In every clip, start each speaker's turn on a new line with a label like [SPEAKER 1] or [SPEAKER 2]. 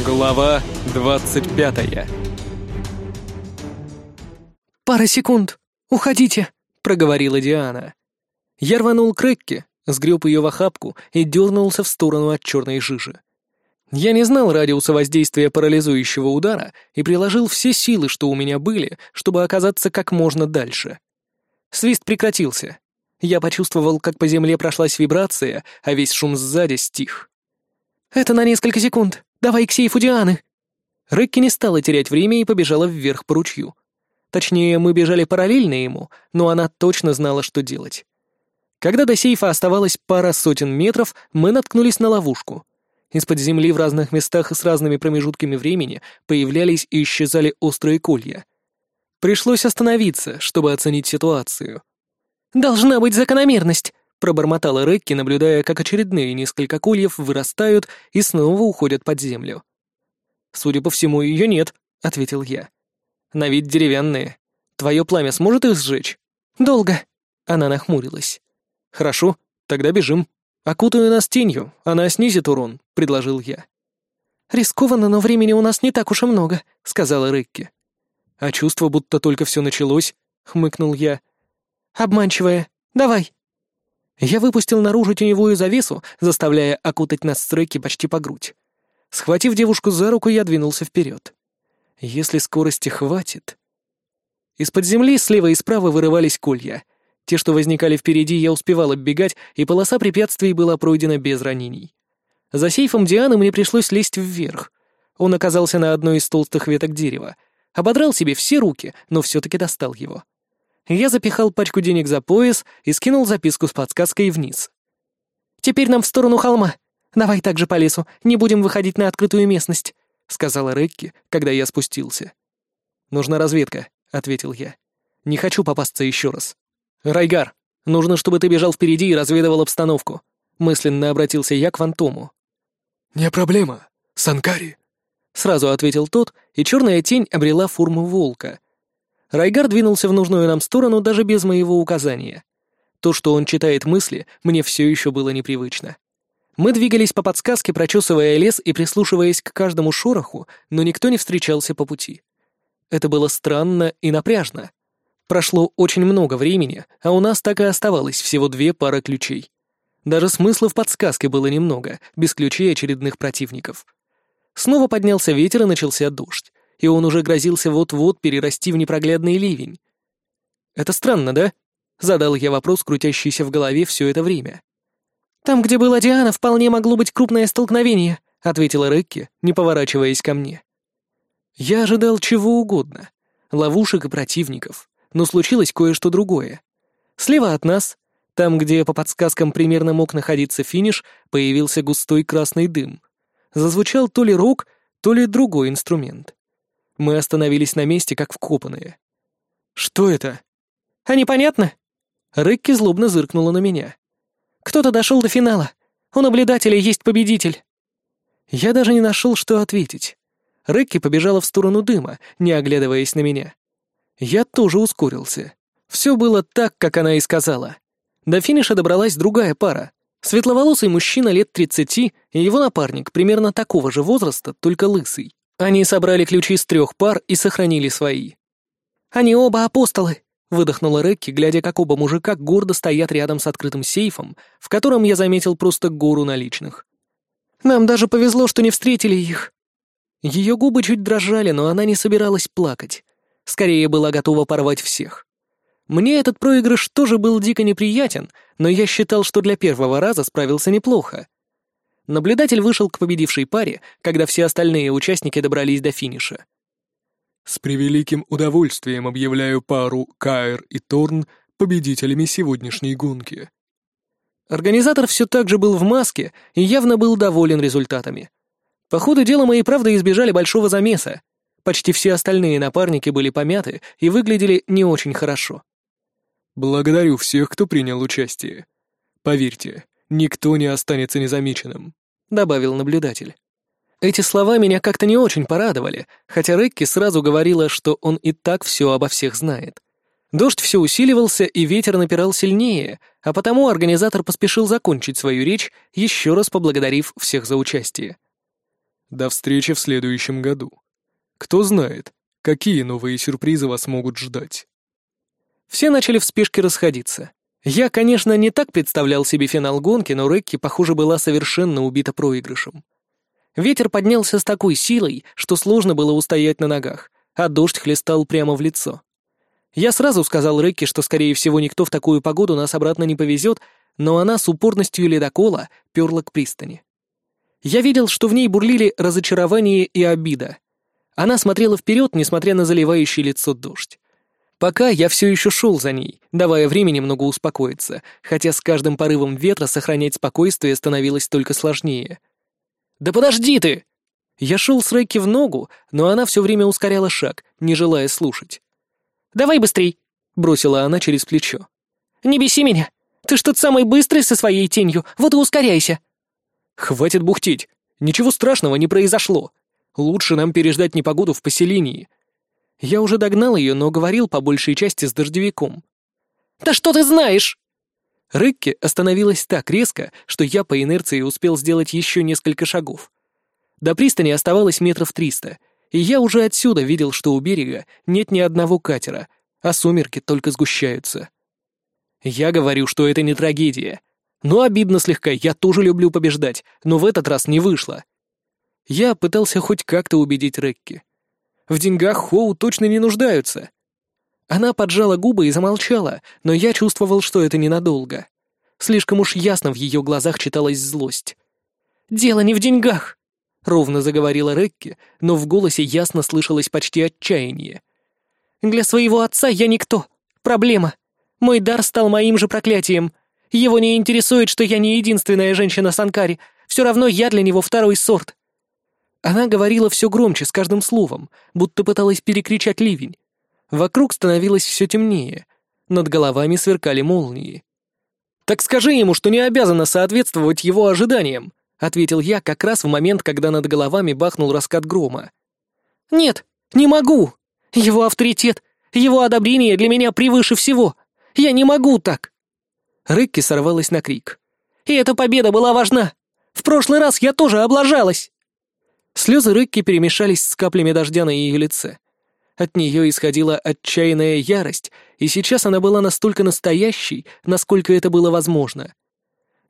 [SPEAKER 1] Глава 25
[SPEAKER 2] «Пара секунд! Уходите!» — проговорила Диана. Я рванул к Рекке, сгреб ее в охапку и дернулся в сторону от черной жижи. Я не знал радиуса воздействия парализующего удара и приложил все силы, что у меня были, чтобы оказаться как можно дальше. Свист прекратился. Я почувствовал, как по земле прошлась вибрация, а весь шум сзади стих. «Это на несколько секунд. Давай к сейфу Дианы!» Рекки не стала терять время и побежала вверх по ручью. Точнее, мы бежали параллельно ему, но она точно знала, что делать. Когда до сейфа оставалось пара сотен метров, мы наткнулись на ловушку. Из-под земли в разных местах и с разными промежутками времени появлялись и исчезали острые колья. Пришлось остановиться, чтобы оценить ситуацию. «Должна быть закономерность!» Пробормотала Рекки, наблюдая, как очередные несколько кольев вырастают и снова уходят под землю. «Судя по всему, ее нет», — ответил я. «На вид деревянные. Твое пламя сможет их сжечь?» «Долго», — она нахмурилась. «Хорошо, тогда бежим. Окутаю нас тенью, она снизит урон», — предложил я. «Рискованно, но времени у нас не так уж и много», — сказала Рекки. «А чувство, будто только все началось», — хмыкнул я. «Обманчивое. Давай». Я выпустил наружу теневую завесу, заставляя окутать нас с Рекки почти по грудь. Схватив девушку за руку, я двинулся вперед. Если скорости хватит... Из-под земли слева и справа вырывались колья. Те, что возникали впереди, я успевал оббегать, и полоса препятствий была пройдена без ранений. За сейфом Дианы мне пришлось лезть вверх. Он оказался на одной из толстых веток дерева. Ободрал себе все руки, но все-таки достал его. Я запихал пачку денег за пояс и скинул записку с подсказкой вниз. «Теперь нам в сторону холма. Давай так же по лесу, не будем выходить на открытую местность», — сказала Рекки, когда я спустился. «Нужна разведка», — ответил я. «Не хочу попасться еще раз». «Райгар, нужно, чтобы ты бежал впереди и разведывал обстановку», — мысленно обратился я к Фантому.
[SPEAKER 3] «Не проблема, Санкари», —
[SPEAKER 2] сразу ответил тот, и черная тень обрела форму волка — Райгар двинулся в нужную нам сторону даже без моего указания. То, что он читает мысли, мне все еще было непривычно. Мы двигались по подсказке, прочесывая лес и прислушиваясь к каждому шороху, но никто не встречался по пути. Это было странно и напряжно. Прошло очень много времени, а у нас так и оставалось всего две пары ключей. Даже смысла в подсказке было немного, без ключей очередных противников. Снова поднялся ветер и начался дождь и он уже грозился вот-вот перерасти в непроглядный ливень. «Это странно, да?» — задал я вопрос, крутящийся в голове все это время. «Там, где была Диана, вполне могло быть крупное столкновение», — ответила Рекки, не поворачиваясь ко мне. Я ожидал чего угодно. Ловушек и противников. Но случилось кое-что другое. Слева от нас, там, где по подсказкам примерно мог находиться финиш, появился густой красный дым. Зазвучал то ли рог, то ли другой инструмент. Мы остановились на месте, как вкопанные. «Что это?» «А непонятно?» Рыкки злобно зыркнула на меня. «Кто-то дошел до финала. У наблюдателя есть победитель». Я даже не нашел, что ответить. Рыкки побежала в сторону дыма, не оглядываясь на меня. Я тоже ускорился. Все было так, как она и сказала. До финиша добралась другая пара. Светловолосый мужчина лет тридцати и его напарник примерно такого же возраста, только лысый. Они собрали ключи с трех пар и сохранили свои. «Они оба апостолы», — выдохнула Рекки, глядя, как оба мужика гордо стоят рядом с открытым сейфом, в котором я заметил просто гору наличных. «Нам даже повезло, что не встретили их». Ее губы чуть дрожали, но она не собиралась плакать. Скорее была готова порвать всех. Мне этот проигрыш тоже был дико неприятен, но я считал, что для первого раза справился неплохо. Наблюдатель вышел к победившей паре, когда все остальные участники добрались до финиша.
[SPEAKER 3] «С превеликим удовольствием объявляю пару Каэр и Торн победителями сегодняшней гонки».
[SPEAKER 2] Организатор все так же был в маске и явно был доволен результатами. По ходу дела мы и правда избежали большого замеса. Почти все остальные напарники были помяты и выглядели не очень хорошо.
[SPEAKER 3] «Благодарю всех, кто принял участие. Поверьте, никто не останется незамеченным», — добавил наблюдатель.
[SPEAKER 2] Эти слова меня как-то не очень порадовали, хотя Рекки сразу говорила, что он и так все обо всех знает. Дождь все усиливался, и ветер напирал сильнее, а потому организатор поспешил закончить свою речь, еще раз поблагодарив всех за участие.
[SPEAKER 3] До встречи в следующем году. Кто знает, какие новые сюрпризы вас могут ждать.
[SPEAKER 2] Все начали в спешке расходиться. Я, конечно, не так представлял себе финал гонки, но Рекки, похоже, была совершенно убита проигрышем. Ветер поднялся с такой силой, что сложно было устоять на ногах, а дождь хлестал прямо в лицо. Я сразу сказал Рекки, что, скорее всего, никто в такую погоду нас обратно не повезет, но она с упорностью ледокола перла к пристани. Я видел, что в ней бурлили разочарование и обида. Она смотрела вперед, несмотря на заливающий лицо дождь. Пока я все еще шел за ней, давая времени немного успокоиться, хотя с каждым порывом ветра сохранять спокойствие становилось только сложнее. «Да подожди ты!» Я шел с Рэйки в ногу, но она все время ускоряла шаг, не желая слушать. «Давай быстрей!» — бросила она через плечо. «Не беси меня! Ты ж тот самый быстрый со своей тенью, вот и ускоряйся!»
[SPEAKER 3] «Хватит бухтеть! Ничего страшного не произошло! Лучше нам переждать непогоду в поселении!» Я уже догнал ее, но говорил по большей части с дождевиком.
[SPEAKER 2] «Да что ты знаешь?»
[SPEAKER 3] Рыкки остановилась так резко, что я по инерции успел сделать еще несколько шагов. До пристани оставалось метров триста, и я уже отсюда видел, что у берега нет ни одного катера, а сумерки только сгущаются. Я говорю, что это не трагедия. Но обидно слегка, я тоже люблю побеждать, но в этот раз не вышло. Я пытался хоть как-то убедить Рекки. В деньгах Хоу точно не нуждаются. Она поджала губы и замолчала, но я чувствовал, что это ненадолго. Слишком уж ясно в ее глазах читалась злость.
[SPEAKER 2] «Дело не в деньгах», —
[SPEAKER 3] ровно заговорила Рекки, но в голосе ясно слышалось почти отчаяние.
[SPEAKER 2] «Для своего отца я никто. Проблема. Мой дар стал моим же проклятием. Его не интересует, что я не единственная женщина Санкари. Все равно я для него второй сорт. Она говорила все громче с каждым словом, будто пыталась перекричать ливень. Вокруг становилось все темнее. Над головами сверкали молнии.
[SPEAKER 3] «Так скажи ему, что не обязана соответствовать его ожиданиям», ответил я как раз в момент, когда над головами бахнул раскат грома.
[SPEAKER 2] «Нет, не могу. Его авторитет, его одобрение для меня превыше всего. Я не могу так!»
[SPEAKER 3] Рыкки сорвалась на крик.
[SPEAKER 2] «И эта победа была важна. В прошлый раз я тоже облажалась!»
[SPEAKER 3] Слезы Рыкки перемешались с каплями дождя на ее лице. От нее исходила отчаянная ярость, и сейчас она была настолько настоящей, насколько это было возможно.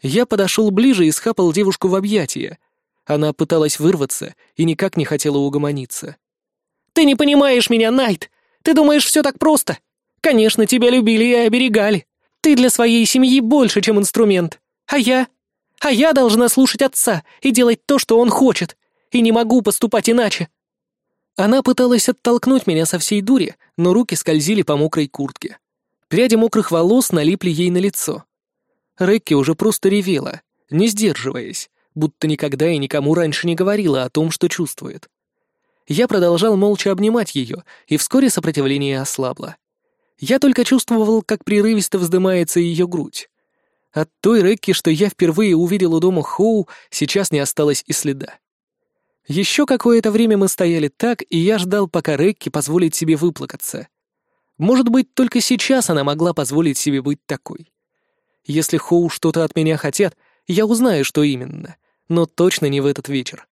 [SPEAKER 3] Я подошел ближе и схапал девушку в объятия. Она пыталась вырваться и никак не хотела угомониться.
[SPEAKER 2] «Ты не понимаешь меня, Найт! Ты думаешь, все так просто? Конечно, тебя любили и оберегали. Ты для своей семьи больше, чем инструмент. А я? А я должна слушать отца и делать то, что он хочет и не могу поступать иначе».
[SPEAKER 3] Она пыталась оттолкнуть меня со всей дури, но руки скользили по мокрой куртке. Пряди мокрых волос налипли ей на лицо. Рекки уже просто ревела, не сдерживаясь, будто никогда и никому раньше не говорила о том, что чувствует. Я продолжал молча обнимать ее, и вскоре сопротивление ослабло. Я только чувствовал, как прерывисто вздымается ее грудь. От той Рекки, что я впервые увидел у дома Хоу, сейчас не осталось и следа. Еще какое-то время мы стояли так, и я ждал, пока Рекки позволит себе выплакаться. Может быть, только сейчас она могла позволить себе быть такой. Если Хоу что-то от меня хотят, я узнаю, что именно, но точно не в этот вечер.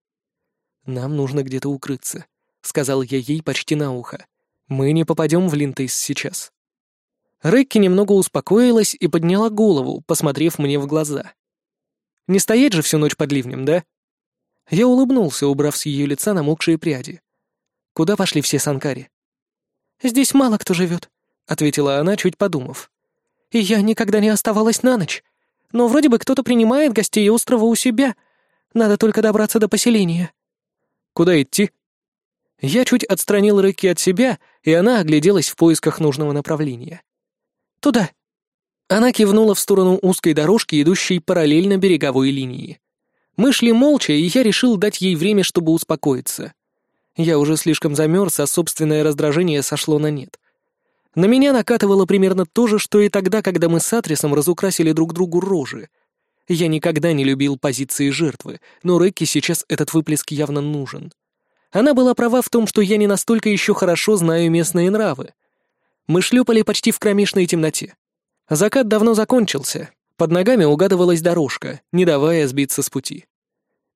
[SPEAKER 3] «Нам нужно где-то укрыться», — сказал я ей почти на ухо. «Мы не попадем в Линтейс сейчас». Рекки немного успокоилась и подняла голову, посмотрев мне в глаза. «Не стоять же всю ночь под ливнем, да?» Я улыбнулся, убрав с ее лица намокшие пряди. «Куда пошли все санкари?»
[SPEAKER 2] «Здесь мало кто живет», — ответила она, чуть подумав. «И я никогда не оставалась на ночь. Но вроде бы кто-то принимает гостей острова у себя. Надо только добраться до поселения».
[SPEAKER 3] «Куда идти?» Я чуть отстранил Рыки от себя, и она огляделась в поисках нужного направления.
[SPEAKER 2] «Туда».
[SPEAKER 3] Она кивнула в сторону узкой дорожки, идущей параллельно береговой линии. Мы шли молча, и я решил дать ей время, чтобы успокоиться. Я уже слишком замерз, а собственное раздражение сошло на нет. На меня накатывало примерно то же, что и тогда, когда мы с Атрисом разукрасили друг другу рожи. Я никогда не любил позиции жертвы, но Рэкки сейчас этот выплеск явно нужен. Она была права в том, что я не настолько еще хорошо знаю местные нравы. Мы шлепали почти в кромешной темноте. Закат давно закончился, под ногами угадывалась дорожка, не давая сбиться с пути.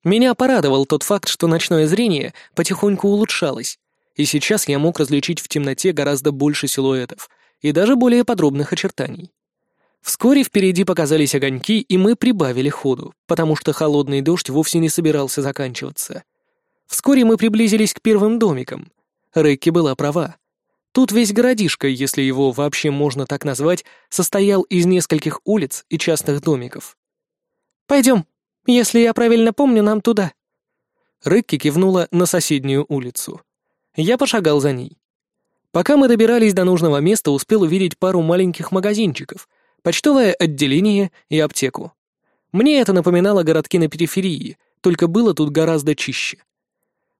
[SPEAKER 2] Меня порадовал тот факт, что ночное зрение потихоньку улучшалось, и сейчас я мог различить в темноте гораздо больше силуэтов и даже более подробных очертаний. Вскоре впереди показались огоньки, и мы прибавили ходу, потому что холодный дождь вовсе не собирался заканчиваться. Вскоре мы приблизились к первым домикам. Рэкки была права. Тут весь городишко, если его вообще можно так назвать, состоял из нескольких улиц и частных домиков. «Пойдем», если я правильно помню, нам туда». Рыкки кивнула на соседнюю улицу. Я пошагал за ней. Пока мы добирались до нужного места, успел увидеть пару маленьких магазинчиков, почтовое отделение и аптеку. Мне это напоминало городки на периферии, только было тут гораздо чище.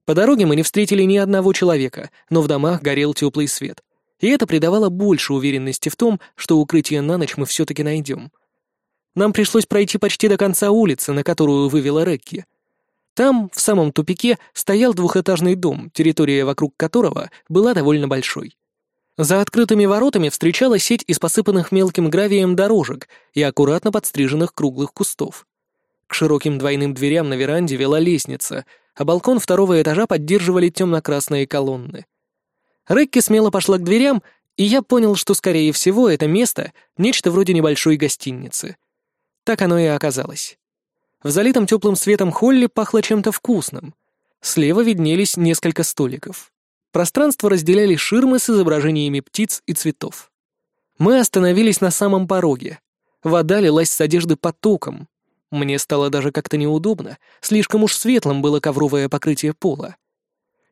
[SPEAKER 2] По дороге мы не встретили ни одного человека, но в домах горел теплый свет. И это придавало больше уверенности в том, что укрытие на ночь мы все-таки найдем. Нам пришлось пройти почти до конца улицы, на которую вывела Рекки. Там, в самом тупике, стоял двухэтажный дом, территория вокруг которого была довольно большой. За открытыми воротами встречала сеть из посыпанных мелким гравием дорожек и аккуратно подстриженных круглых кустов. К широким двойным дверям на веранде вела лестница, а балкон второго этажа поддерживали темно-красные колонны. Рекки смело пошла к дверям, и я понял, что, скорее всего, это место — нечто вроде небольшой гостиницы. Так оно и оказалось. В залитом теплым светом холле пахло чем-то вкусным. Слева виднелись несколько столиков. Пространство разделяли ширмы с изображениями птиц и цветов. Мы остановились на самом пороге. Вода лилась с одежды потоком. Мне стало даже как-то неудобно, слишком уж светлым было ковровое покрытие пола.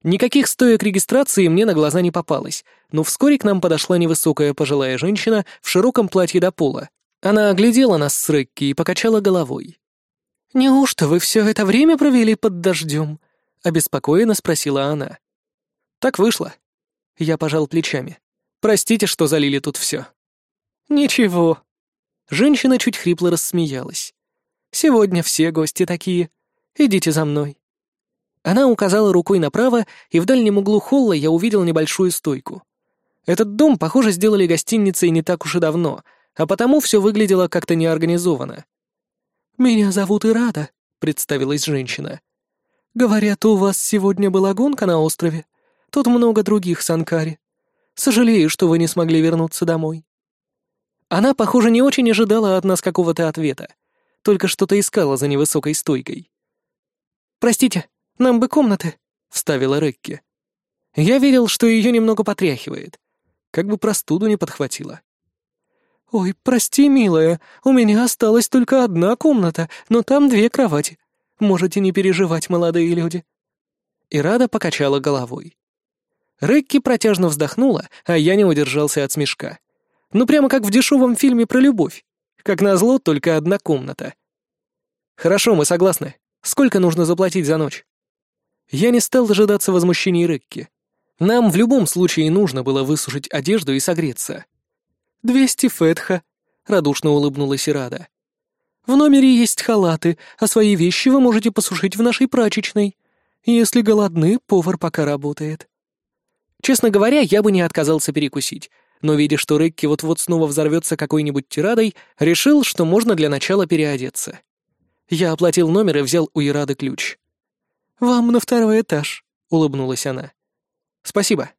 [SPEAKER 2] Никаких стоек регистрации мне на глаза не попалось, но вскоре к нам подошла невысокая пожилая женщина в широком платье до пола она оглядела нас с Рекки и покачала головой. «Неужто вы все это время провели под дождем?» — обеспокоенно спросила она. «Так вышло». Я пожал плечами. «Простите, что залили тут все». «Ничего». Женщина чуть хрипло рассмеялась. «Сегодня все гости такие. Идите за мной». Она указала рукой направо, и в дальнем углу холла я увидел небольшую стойку. Этот дом, похоже, сделали гостиницей не так уж и давно — а потому все выглядело как-то неорганизованно. «Меня зовут Ирада», — представилась женщина. «Говорят, у вас сегодня была гонка на острове. Тут много других санкари. Сожалею, что вы не смогли вернуться домой». Она, похоже, не очень ожидала от нас какого-то ответа, только что-то искала за невысокой стойкой. «Простите, нам бы комнаты», — вставила Рекки. Я верил, что ее немного потряхивает, как бы простуду не подхватила. «Ой, прости, милая, у меня осталась только одна комната, но там две кровати. Можете не переживать, молодые люди». И Рада покачала головой. Рекки протяжно вздохнула, а я не удержался от смешка. Ну прямо как в дешевом фильме про любовь. Как назло, только одна комната. «Хорошо, мы согласны. Сколько нужно заплатить за ночь?» Я не стал дожидаться возмущений Рекки. Нам в любом случае нужно было высушить одежду и согреться. «Двести фетха», — радушно улыбнулась Ирада. «В номере есть халаты, а свои вещи вы можете посушить в нашей прачечной. Если голодны, повар пока работает». Честно говоря, я бы не отказался перекусить, но, видя, что Рекки вот-вот снова взорвется какой-нибудь тирадой, решил, что можно для начала переодеться. Я оплатил номер и взял у Ирады ключ. «Вам на второй этаж», — улыбнулась она. «Спасибо».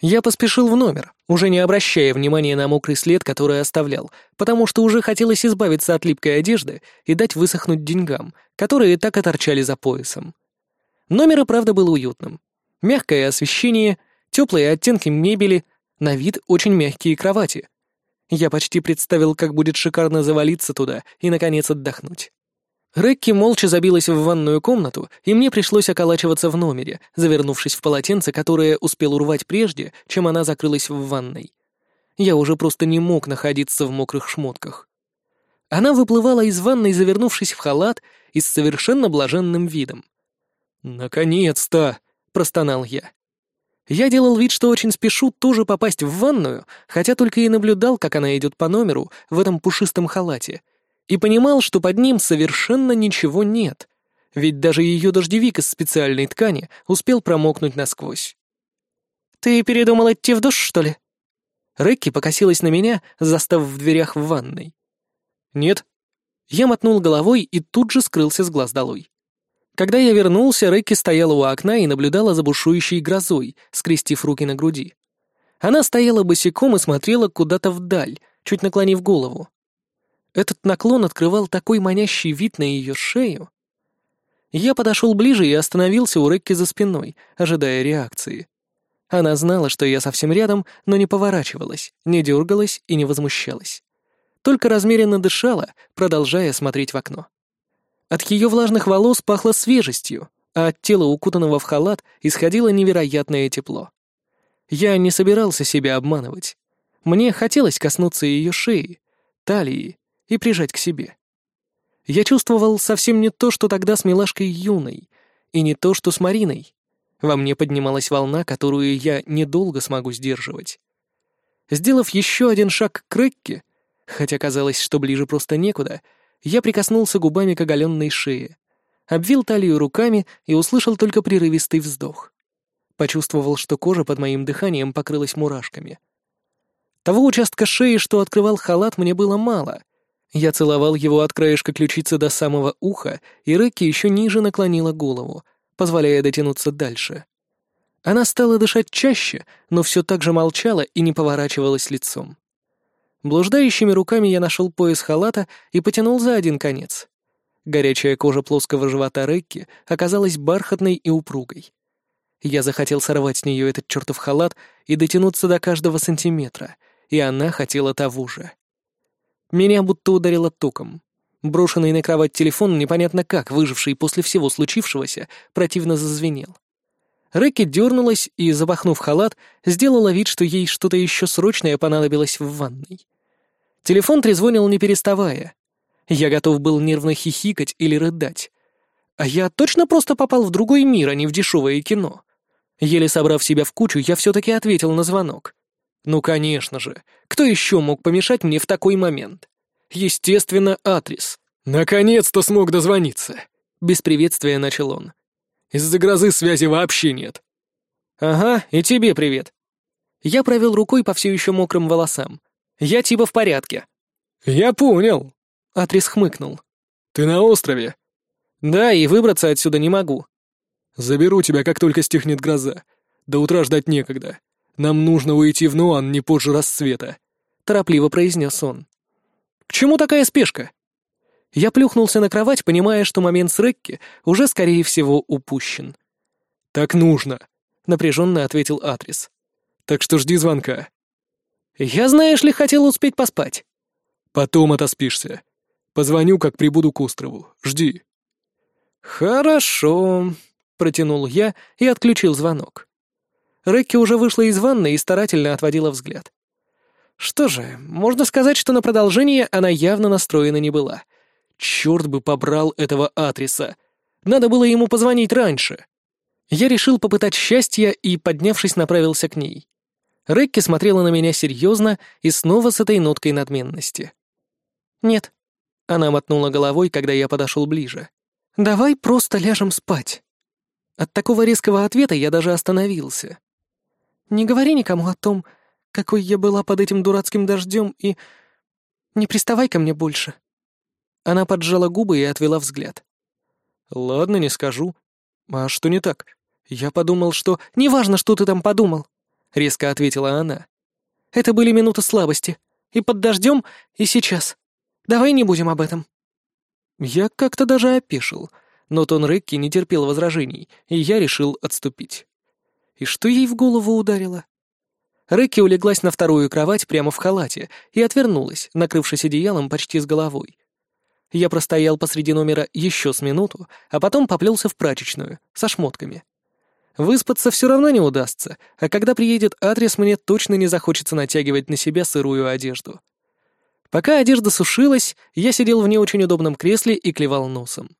[SPEAKER 2] Я поспешил в номер, уже не обращая внимания на мокрый след, который оставлял, потому что уже хотелось избавиться от липкой одежды и дать высохнуть деньгам, которые так и торчали за поясом. Номер и правда был уютным. Мягкое освещение, теплые оттенки мебели, на вид очень мягкие кровати. Я почти представил, как будет шикарно завалиться туда и, наконец, отдохнуть. Рекки молча забилась в ванную комнату, и мне пришлось околачиваться в номере, завернувшись в полотенце, которое успел урвать прежде, чем она закрылась в ванной. Я уже просто не мог находиться в мокрых шмотках. Она выплывала из ванной, завернувшись в халат и с совершенно блаженным видом. «Наконец-то!» — простонал я. Я делал вид, что очень спешу тоже попасть в ванную, хотя только и наблюдал, как она идет по номеру в этом пушистом халате — и понимал, что под ним совершенно ничего нет, ведь даже ее дождевик из специальной ткани успел промокнуть насквозь. «Ты передумал идти в душ, что ли?» Рекки покосилась на меня, застав в дверях в ванной. «Нет». Я мотнул головой и тут же скрылся с глаз долой. Когда я вернулся, Рэкки стояла у окна и наблюдала за бушующей грозой, скрестив руки на груди. Она стояла босиком и смотрела куда-то вдаль, чуть наклонив голову. Этот наклон открывал такой манящий вид на ее шею. Я подошел ближе и остановился у Рэкки за спиной, ожидая реакции. Она знала, что я совсем рядом, но не поворачивалась, не дергалась и не возмущалась. Только размеренно дышала, продолжая смотреть в окно. От ее влажных волос пахло свежестью, а от тела, укутанного в халат, исходило невероятное тепло. Я не собирался себя обманывать. Мне хотелось коснуться ее шеи, талии и прижать к себе. Я чувствовал совсем не то, что тогда с милашкой юной, и не то, что с Мариной. Во мне поднималась волна, которую я недолго смогу сдерживать. Сделав еще один шаг к Рэкке, хотя казалось, что ближе просто некуда, я прикоснулся губами к оголенной шее, обвил талию руками и услышал только прерывистый вздох. Почувствовал, что кожа под моим дыханием покрылась мурашками. Того участка шеи, что открывал халат, мне было мало. Я целовал его от краешка ключицы до самого уха, и Рэкки еще ниже наклонила голову, позволяя дотянуться дальше. Она стала дышать чаще, но все так же молчала и не поворачивалась лицом. Блуждающими руками я нашел пояс халата и потянул за один конец. Горячая кожа плоского живота Рекки оказалась бархатной и упругой. Я захотел сорвать с нее этот чертов халат и дотянуться до каждого сантиметра, и она хотела того же. Меня будто ударило током. Брошенный на кровать телефон, непонятно как, выживший после всего случившегося, противно зазвенел. Рэки дернулась и, запахнув халат, сделала вид, что ей что-то еще срочное понадобилось в ванной. Телефон трезвонил не переставая. Я готов был нервно хихикать или рыдать. А я точно просто попал в другой мир, а не в дешевое кино. Еле собрав себя в кучу, я все-таки ответил на звонок. Ну, конечно же. Кто еще мог помешать мне в такой момент? Естественно, адрес. Наконец-то смог дозвониться. Без приветствия начал он. Из-за грозы связи вообще нет. Ага, и тебе привет. Я провел рукой по все еще мокрым волосам. Я типа в порядке». «Я понял», — Атрис хмыкнул. «Ты на острове?» «Да, и выбраться отсюда не могу». «Заберу тебя, как только стихнет гроза. До утра ждать некогда. Нам нужно уйти в Нуан не позже рассвета», — торопливо произнес он. «К чему такая спешка?» Я плюхнулся на кровать, понимая, что момент с Рекки уже, скорее всего, упущен. «Так нужно», — напряженно ответил Атрис. «Так что жди звонка. «Я, знаешь ли, хотел успеть поспать». «Потом отоспишься. Позвоню, как прибуду к острову. Жди». «Хорошо», — протянул я и отключил звонок. Рекки уже вышла из ванны и старательно отводила взгляд. Что же, можно сказать, что на продолжение она явно настроена не была. Черт бы побрал этого адреса. Надо было ему позвонить раньше. Я решил попытать счастье и, поднявшись, направился к ней. Рекки смотрела на меня серьезно и снова с этой ноткой надменности. «Нет». Она мотнула головой, когда я подошел ближе. «Давай просто ляжем спать». От такого резкого ответа я даже остановился. «Не говори никому о том, какой я была под этим дурацким дождем, и... Не приставай ко мне больше». Она поджала губы и отвела взгляд. «Ладно, не скажу. А что не так? Я подумал, что... Неважно, что ты там подумал. — резко ответила она. «Это были минуты слабости. И под дождем, и сейчас. Давай не будем об этом». Я как-то даже опешил, но тон Рекки не терпел возражений, и я решил отступить. И что ей в голову ударило? Рекки улеглась на вторую кровать прямо в халате и отвернулась, накрывшись одеялом почти с головой. Я простоял посреди номера еще с минуту, а потом поплелся в прачечную, со шмотками. Выспаться все равно не удастся, а когда приедет адрес, мне точно не захочется натягивать на себя сырую одежду. Пока одежда сушилась, я сидел в не очень удобном кресле и клевал носом.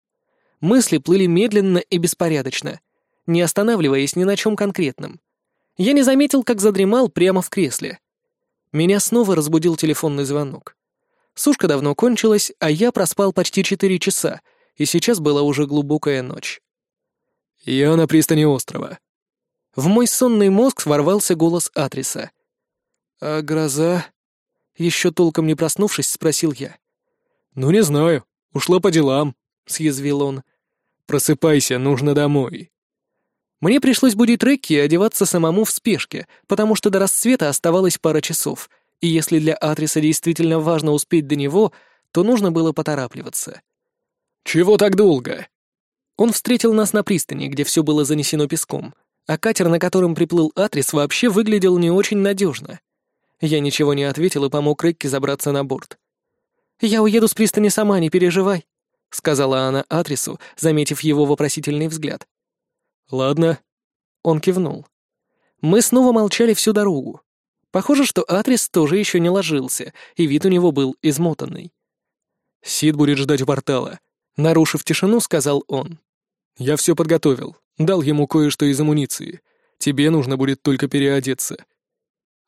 [SPEAKER 2] Мысли плыли медленно и беспорядочно, не останавливаясь ни на чем конкретном. Я не заметил, как задремал прямо в кресле. Меня снова разбудил телефонный звонок. Сушка давно кончилась, а я проспал почти четыре часа, и сейчас была уже глубокая ночь. «Я на пристани острова». В мой сонный мозг ворвался голос адреса. «А гроза?» Еще толком не проснувшись, спросил я. «Ну, не знаю. Ушла по делам», — съязвил он.
[SPEAKER 1] Просыпайся, нужно домой».
[SPEAKER 2] Мне пришлось будить Рекки и одеваться самому в спешке, потому что до рассвета оставалось пара часов, и если для адреса действительно важно успеть до него, то нужно было поторапливаться.
[SPEAKER 1] «Чего так долго?»
[SPEAKER 2] Он встретил нас на пристани, где все было занесено песком, а катер, на котором приплыл Атрис, вообще выглядел не очень надежно. Я ничего не ответил и помог Рекки забраться на борт. «Я уеду с пристани сама, не переживай», — сказала она Атрису, заметив его вопросительный взгляд.
[SPEAKER 1] «Ладно».
[SPEAKER 2] Он кивнул. Мы снова молчали всю дорогу. Похоже, что Атрис тоже еще не ложился, и вид у него был измотанный.
[SPEAKER 1] «Сид будет ждать у портала», — нарушив тишину, сказал он. «Я все подготовил. Дал ему кое-что из амуниции. Тебе нужно будет только переодеться».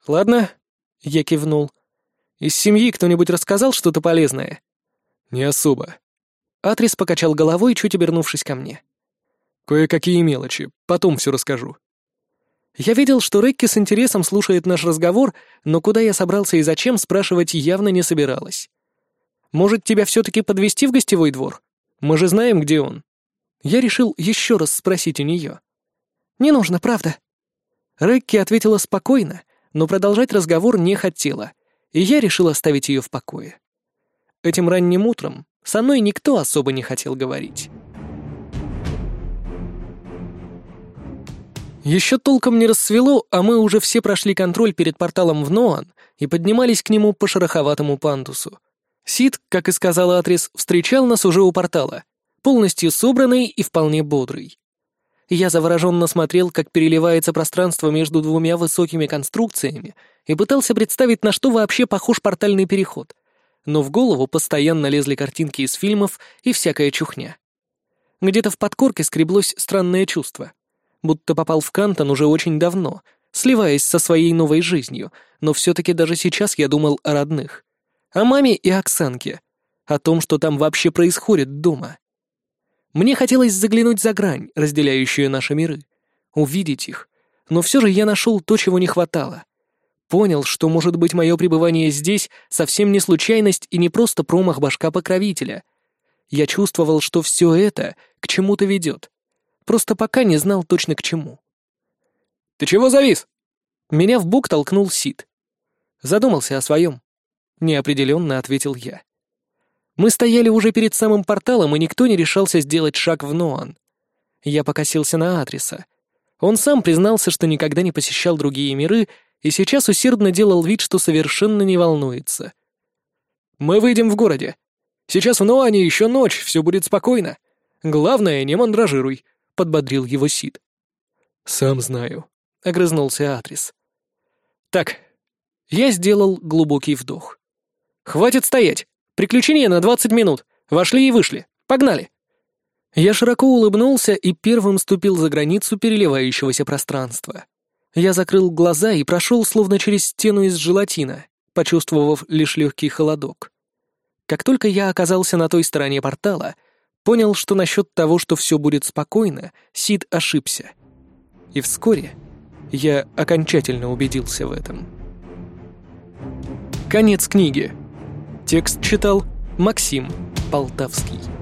[SPEAKER 2] «Ладно», — я кивнул. «Из семьи кто-нибудь рассказал что-то полезное?»
[SPEAKER 1] «Не особо».
[SPEAKER 2] Атрис покачал головой, чуть обернувшись ко мне.
[SPEAKER 1] «Кое-какие мелочи. Потом все расскажу».
[SPEAKER 2] Я видел, что Рекки с интересом слушает наш разговор, но куда я собрался и зачем, спрашивать явно не собиралась. «Может, тебя все-таки подвести в гостевой двор? Мы же знаем, где он». Я решил еще раз спросить у нее. «Не нужно, правда». Рекки ответила спокойно, но продолжать разговор не хотела, и я решил оставить ее в покое. Этим ранним утром со мной никто особо не хотел говорить. Еще толком не рассвело, а мы уже все прошли контроль перед порталом в Ноан и поднимались к нему по шероховатому пандусу. Сид, как и сказал Атрис, встречал нас уже у портала, полностью собранный и вполне бодрый. Я завороженно смотрел, как переливается пространство между двумя высокими конструкциями и пытался представить, на что вообще похож портальный переход. Но в голову постоянно лезли картинки из фильмов и всякая чухня. Где-то в подкорке скреблось странное чувство — будто попал в Кантон уже очень давно, сливаясь со своей новой жизнью, но все-таки даже сейчас я думал о родных. О маме и Оксанке. О том, что там вообще происходит дома. Мне хотелось заглянуть за грань, разделяющую наши миры. Увидеть их. Но все же я нашел то, чего не хватало. Понял, что, может быть, мое пребывание здесь совсем не случайность и не просто промах башка-покровителя. Я чувствовал, что все это к чему-то ведет. Просто пока не знал точно к чему.
[SPEAKER 1] «Ты чего завис?»
[SPEAKER 2] Меня в бок толкнул Сид. Задумался о своем. Неопределенно ответил я. Мы стояли уже перед самым порталом, и никто не решался сделать шаг в Ноан. Я покосился на адреса. Он сам признался, что никогда не посещал другие миры, и сейчас усердно делал вид, что совершенно не волнуется. «Мы выйдем в городе. Сейчас в Ноане еще ночь, все будет спокойно. Главное, не мандражируй подбодрил его Сид.
[SPEAKER 1] «Сам знаю», —
[SPEAKER 2] огрызнулся Атрис. «Так, я сделал глубокий вдох. Хватит стоять! Приключения на двадцать минут! Вошли и вышли! Погнали!» Я широко улыбнулся и первым ступил за границу переливающегося пространства. Я закрыл глаза и прошел словно через стену из желатина, почувствовав лишь легкий холодок. Как только я оказался на той стороне портала, Понял, что насчет того, что все будет спокойно, Сид ошибся. И вскоре я окончательно убедился в этом. Конец книги. Текст читал Максим Полтавский.